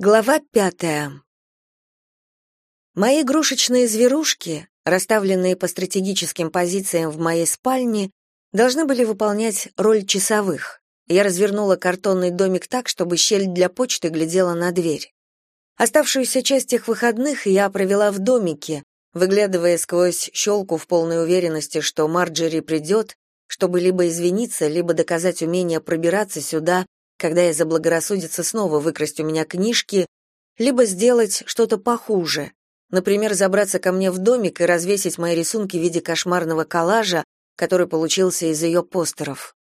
Глава пятая. Мои игрушечные зверушки, расставленные по стратегическим позициям в моей спальне, должны были выполнять роль часовых. Я развернула картонный домик так, чтобы щель для почты глядела на дверь. Оставшуюся часть их выходных я провела в домике, выглядывая сквозь щелку в полной уверенности, что Марджери придет, чтобы либо извиниться, либо доказать умение пробираться сюда когда я заблагорассудится снова выкрасть у меня книжки, либо сделать что-то похуже, например, забраться ко мне в домик и развесить мои рисунки в виде кошмарного коллажа, который получился из ее постеров.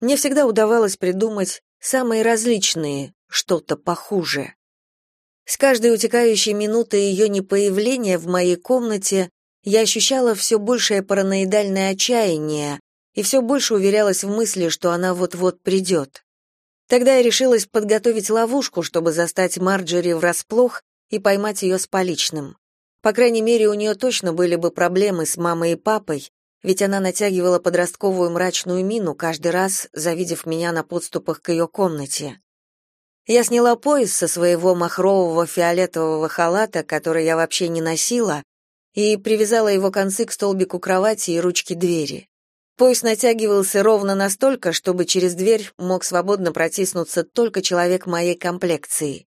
Мне всегда удавалось придумать самые различные, что-то похуже. С каждой утекающей минутой ее непоявления в моей комнате я ощущала все большее параноидальное отчаяние и все больше уверялась в мысли, что она вот-вот придет. Тогда я решилась подготовить ловушку, чтобы застать Марджери врасплох и поймать ее с поличным. По крайней мере, у нее точно были бы проблемы с мамой и папой, ведь она натягивала подростковую мрачную мину каждый раз, завидев меня на подступах к ее комнате. Я сняла пояс со своего махрового фиолетового халата, который я вообще не носила, и привязала его концы к столбику кровати и ручке двери. Пояс натягивался ровно настолько, чтобы через дверь мог свободно протиснуться только человек моей комплекции.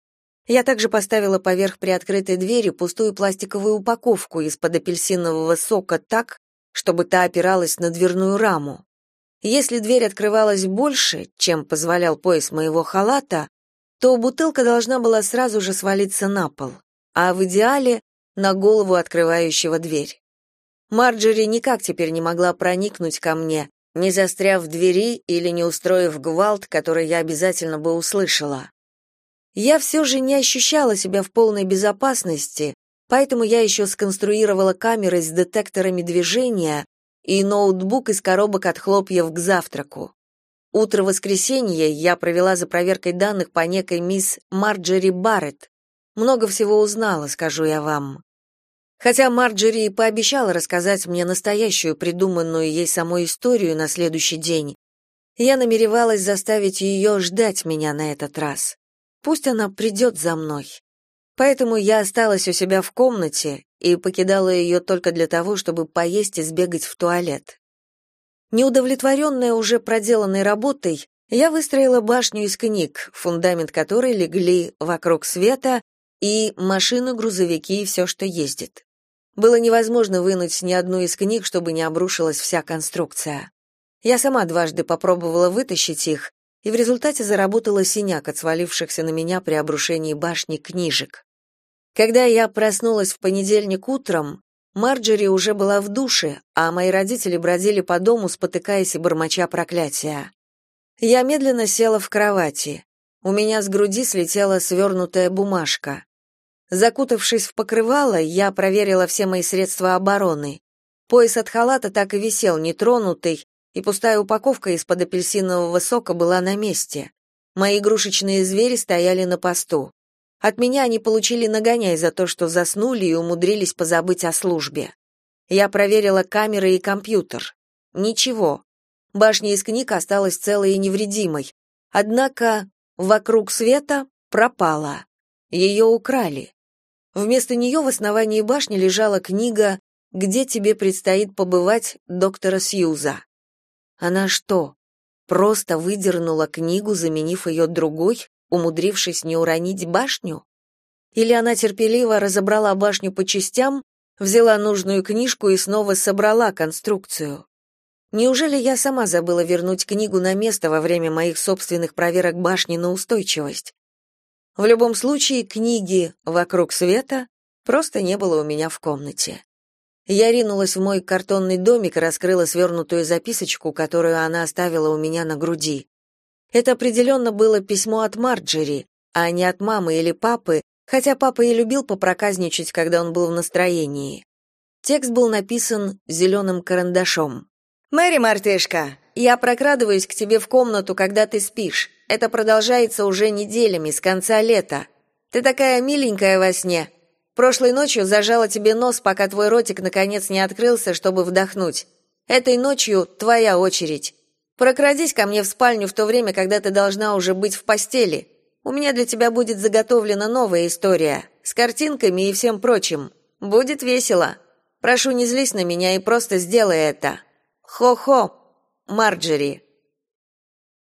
Я также поставила поверх приоткрытой двери пустую пластиковую упаковку из-под апельсинового сока так, чтобы та опиралась на дверную раму. Если дверь открывалась больше, чем позволял пояс моего халата, то бутылка должна была сразу же свалиться на пол, а в идеале — на голову открывающего дверь. Марджери никак теперь не могла проникнуть ко мне, не застряв в двери или не устроив гвалт, который я обязательно бы услышала. Я все же не ощущала себя в полной безопасности, поэтому я еще сконструировала камеры с детекторами движения и ноутбук из коробок от хлопьев к завтраку. Утро воскресенья я провела за проверкой данных по некой мисс Марджери Барретт. Много всего узнала, скажу я вам. Хотя Марджери и пообещала рассказать мне настоящую придуманную ей самой историю на следующий день, я намеревалась заставить ее ждать меня на этот раз. Пусть она придет за мной. Поэтому я осталась у себя в комнате и покидала ее только для того, чтобы поесть и сбегать в туалет. Неудовлетворенная уже проделанной работой, я выстроила башню из книг, фундамент которой легли «Вокруг света» и «Машины, грузовики и все, что ездит». Было невозможно вынуть ни одну из книг, чтобы не обрушилась вся конструкция. Я сама дважды попробовала вытащить их, и в результате заработала синяк от свалившихся на меня при обрушении башни книжек. Когда я проснулась в понедельник утром, Марджери уже была в душе, а мои родители бродили по дому, спотыкаясь и бормоча проклятия. Я медленно села в кровати. У меня с груди слетела свернутая бумажка. Закутавшись в покрывало, я проверила все мои средства обороны. Пояс от халата так и висел нетронутый, и пустая упаковка из-под апельсинового сока была на месте. Мои игрушечные звери стояли на посту. От меня они получили нагоняй за то, что заснули и умудрились позабыть о службе. Я проверила камеры и компьютер. Ничего. Башня из книг осталась целой и невредимой. Однако вокруг света пропала. Ее украли. Вместо нее в основании башни лежала книга «Где тебе предстоит побывать доктора Сьюза». Она что, просто выдернула книгу, заменив ее другой, умудрившись не уронить башню? Или она терпеливо разобрала башню по частям, взяла нужную книжку и снова собрала конструкцию? Неужели я сама забыла вернуть книгу на место во время моих собственных проверок башни на устойчивость? В любом случае, книги «Вокруг света» просто не было у меня в комнате. Я ринулась в мой картонный домик и раскрыла свернутую записочку, которую она оставила у меня на груди. Это определенно было письмо от Марджери, а не от мамы или папы, хотя папа и любил попроказничать, когда он был в настроении. Текст был написан зеленым карандашом. «Мэри, мартышка, я прокрадываюсь к тебе в комнату, когда ты спишь. Это продолжается уже неделями, с конца лета. Ты такая миленькая во сне. Прошлой ночью зажала тебе нос, пока твой ротик наконец не открылся, чтобы вдохнуть. Этой ночью твоя очередь. Прокрадись ко мне в спальню в то время, когда ты должна уже быть в постели. У меня для тебя будет заготовлена новая история с картинками и всем прочим. Будет весело. Прошу, не злись на меня и просто сделай это. Хо-хо. Марджери.